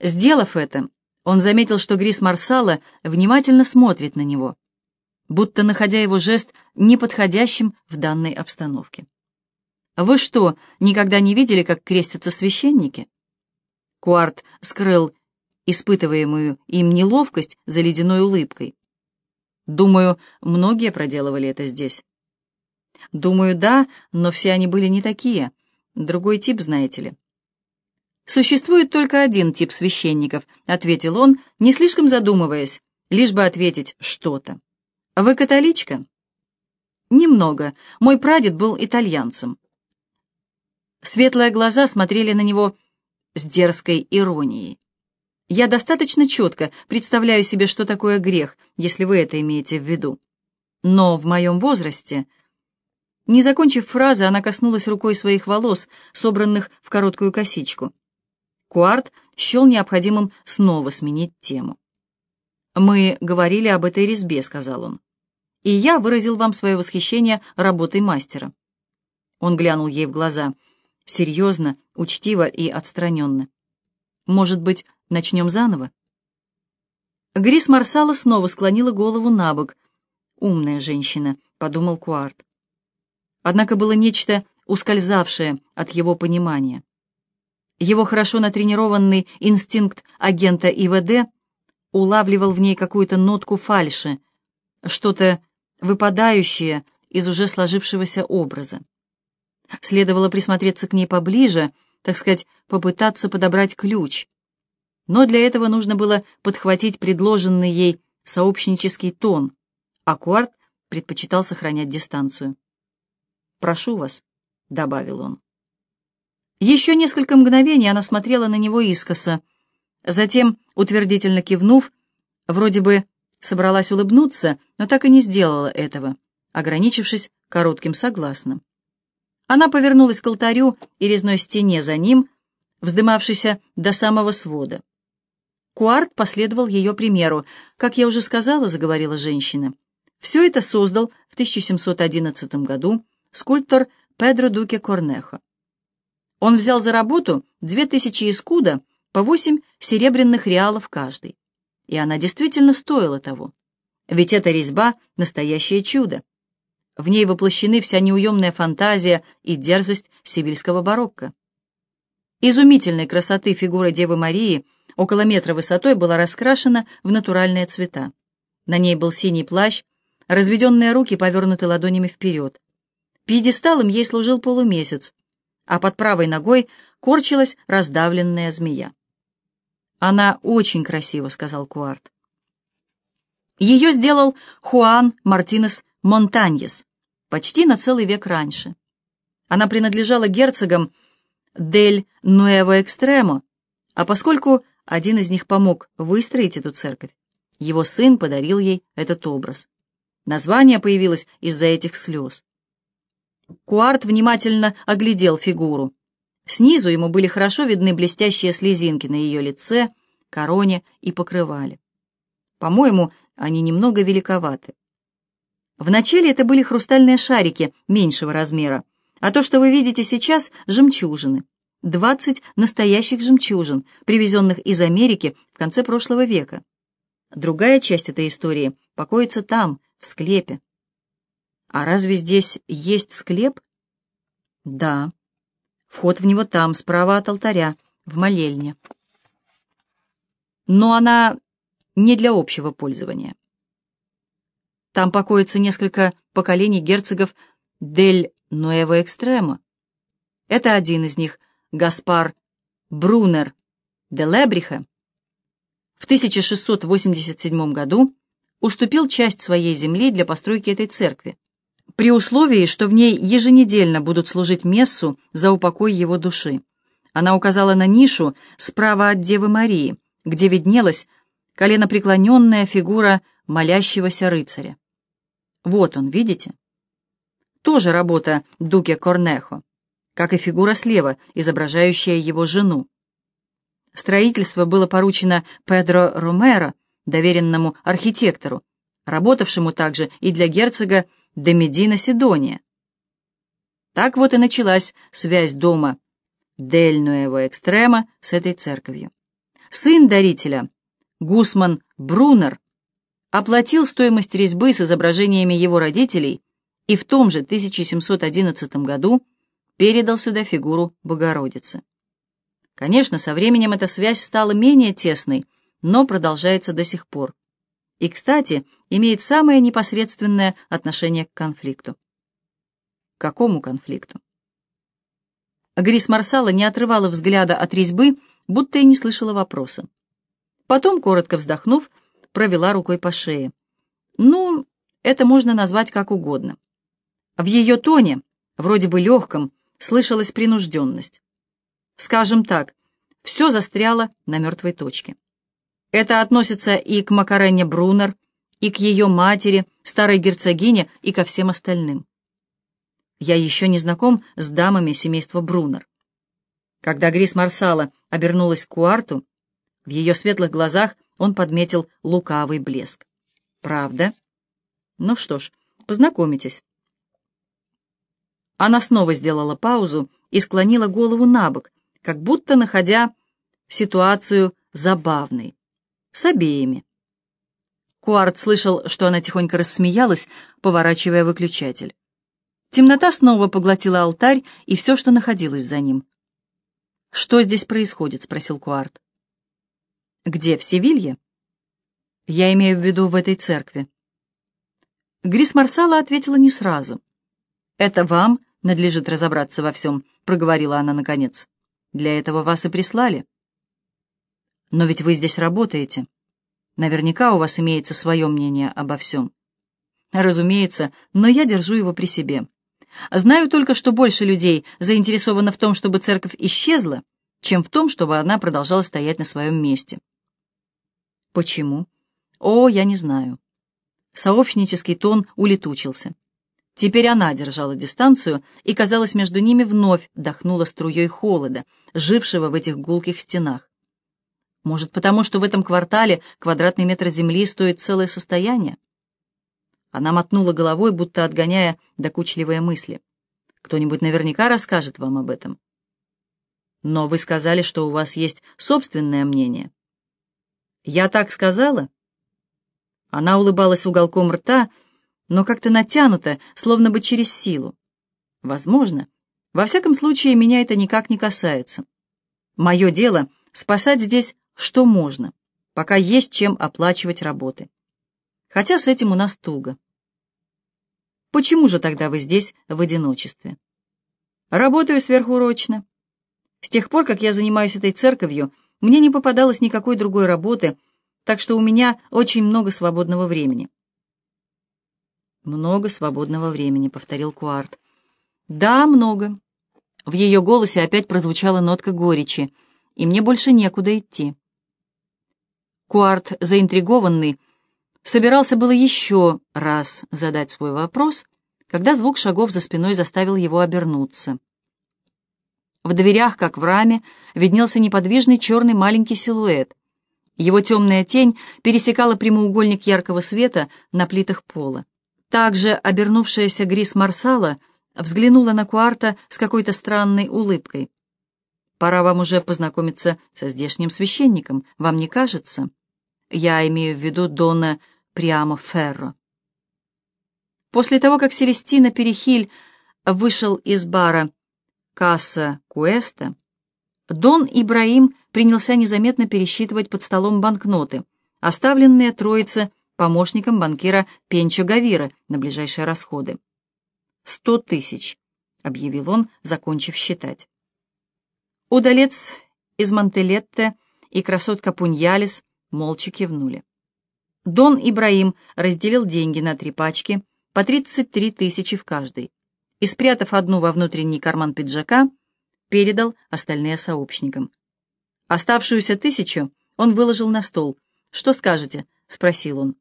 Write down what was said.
Сделав это, он заметил, что Грис Марсала внимательно смотрит на него, будто находя его жест неподходящим в данной обстановке. «Вы что, никогда не видели, как крестятся священники?» Куарт скрыл испытываемую им неловкость за ледяной улыбкой. «Думаю, многие проделывали это здесь». «Думаю, да, но все они были не такие. Другой тип, знаете ли». «Существует только один тип священников», — ответил он, не слишком задумываясь, лишь бы ответить что-то. «Вы католичка?» «Немного. Мой прадед был итальянцем». Светлые глаза смотрели на него с дерзкой иронией. «Я достаточно четко представляю себе, что такое грех, если вы это имеете в виду. Но в моем возрасте...» Не закончив фразы, она коснулась рукой своих волос, собранных в короткую косичку. Куарт счел необходимым снова сменить тему. «Мы говорили об этой резьбе», — сказал он. «И я выразил вам свое восхищение работой мастера». Он глянул ей в глаза, серьезно, учтиво и отстраненно. «Может быть, начнем заново?» Грис Марсала снова склонила голову на бок. «Умная женщина», — подумал Куарт. Однако было нечто ускользавшее от его понимания. Его хорошо натренированный инстинкт агента ИВД улавливал в ней какую-то нотку фальши, что-то выпадающее из уже сложившегося образа. Следовало присмотреться к ней поближе, так сказать, попытаться подобрать ключ. Но для этого нужно было подхватить предложенный ей сообщнический тон, а Куарт предпочитал сохранять дистанцию. «Прошу вас», — добавил он. Еще несколько мгновений она смотрела на него искоса. Затем, утвердительно кивнув, вроде бы собралась улыбнуться, но так и не сделала этого, ограничившись коротким согласным. Она повернулась к алтарю и резной стене за ним, вздымавшейся до самого свода. Куарт последовал ее примеру. «Как я уже сказала», — заговорила женщина, — «все это создал в 1711 году скульптор Педро Дуке Корнехо. Он взял за работу две тысячи искуда по восемь серебряных реалов каждый. И она действительно стоила того. Ведь эта резьба — настоящее чудо. В ней воплощены вся неуемная фантазия и дерзость сибирского барокко. Изумительной красоты фигура Девы Марии около метра высотой была раскрашена в натуральные цвета. На ней был синий плащ, разведенные руки повернуты ладонями вперед. Пьедесталом ей служил полумесяц, а под правой ногой корчилась раздавленная змея. «Она очень красива», — сказал Куарт. Ее сделал Хуан Мартинес Монтаньес почти на целый век раньше. Она принадлежала герцогам Дель Нуэво Экстремо, а поскольку один из них помог выстроить эту церковь, его сын подарил ей этот образ. Название появилось из-за этих слез. Куарт внимательно оглядел фигуру. Снизу ему были хорошо видны блестящие слезинки на ее лице, короне и покрывале. По-моему, они немного великоваты. Вначале это были хрустальные шарики меньшего размера, а то, что вы видите сейчас, — жемчужины. Двадцать настоящих жемчужин, привезенных из Америки в конце прошлого века. Другая часть этой истории покоится там, в склепе. А разве здесь есть склеп? Да. Вход в него там, справа от алтаря, в молельне. Но она не для общего пользования. Там покоится несколько поколений герцогов Дель Нуэво Экстремо. Это один из них, Гаспар Брунер де Лебриха, в 1687 году уступил часть своей земли для постройки этой церкви при условии, что в ней еженедельно будут служить мессу за упокой его души. Она указала на нишу справа от Девы Марии, где виднелась коленопреклоненная фигура молящегося рыцаря. Вот он, видите? Тоже работа Дуке Корнехо, как и фигура слева, изображающая его жену. Строительство было поручено Педро Ромеро, доверенному архитектору, работавшему также и для герцога до Медина Сидония. Так вот и началась связь дома Дель Нуэво Экстрема с этой церковью. сын дарителя, Гусман Брунер, оплатил стоимость резьбы с изображениями его родителей и в том же 1711 году передал сюда фигуру Богородицы. Конечно, со временем эта связь стала менее тесной, но продолжается до сих пор. И, кстати, имеет самое непосредственное отношение к конфликту. К какому конфликту? Грис Марсала не отрывала взгляда от резьбы, будто и не слышала вопроса. Потом, коротко вздохнув, провела рукой по шее. Ну, это можно назвать как угодно. В ее тоне, вроде бы легком, слышалась принужденность. Скажем так, все застряло на мертвой точке. Это относится и к Макарене Брунер, и к ее матери, старой герцогине, и ко всем остальным. Я еще не знаком с дамами семейства Брунер. Когда Грис Марсала обернулась к Куарту, в ее светлых глазах он подметил лукавый блеск. «Правда? Ну что ж, познакомитесь». Она снова сделала паузу и склонила голову на бок, как будто находя ситуацию забавной. С обеими. Куарт слышал, что она тихонько рассмеялась, поворачивая выключатель. Темнота снова поглотила алтарь и все, что находилось за ним. «Что здесь происходит?» — спросил Куарт. «Где, в Севилье?» «Я имею в виду в этой церкви». Грис Марсала ответила не сразу. «Это вам надлежит разобраться во всем», — проговорила она наконец. «Для этого вас и прислали». «Но ведь вы здесь работаете. Наверняка у вас имеется свое мнение обо всем». «Разумеется, но я держу его при себе. Знаю только, что больше людей заинтересовано в том, чтобы церковь исчезла, чем в том, чтобы она продолжала стоять на своем месте. Почему? О, я не знаю. Сообщнический тон улетучился. Теперь она держала дистанцию, и, казалось, между ними вновь дохнула струей холода, жившего в этих гулких стенах. Может, потому что в этом квартале квадратный метр земли стоит целое состояние? Она мотнула головой, будто отгоняя докучливые мысли. Кто-нибудь наверняка расскажет вам об этом. Но вы сказали, что у вас есть собственное мнение. Я так сказала? Она улыбалась уголком рта, но как-то натянуто, словно бы через силу. Возможно. Во всяком случае, меня это никак не касается. Мое дело — спасать здесь что можно, пока есть чем оплачивать работы. Хотя с этим у нас туго. Почему же тогда вы здесь в одиночестве? Работаю сверхурочно. С тех пор, как я занимаюсь этой церковью, мне не попадалось никакой другой работы, так что у меня очень много свободного времени. «Много свободного времени», — повторил Куарт. «Да, много». В ее голосе опять прозвучала нотка горечи, и мне больше некуда идти. Куарт, заинтригованный, собирался было еще раз задать свой вопрос, когда звук шагов за спиной заставил его обернуться. В дверях, как в раме, виднелся неподвижный черный маленький силуэт. Его темная тень пересекала прямоугольник яркого света на плитах пола. Также обернувшаяся Грис Марсала взглянула на Куарта с какой-то странной улыбкой. «Пора вам уже познакомиться со здешним священником, вам не кажется?» Я имею в виду Дона Приамо Ферро. После того, как Селестина Перехиль вышел из бара Касса Куэста, Дон Ибраим принялся незаметно пересчитывать под столом банкноты, оставленные троице помощником банкира Пенчо Гавира на ближайшие расходы. «Сто тысяч», — объявил он, закончив считать. Удалец из Монтелетте и красотка Пуньялис молча кивнули. Дон Ибраим разделил деньги на три пачки, по 33 тысячи в каждой, и, спрятав одну во внутренний карман пиджака, передал остальные сообщникам. Оставшуюся тысячу он выложил на стол. «Что скажете?» — спросил он.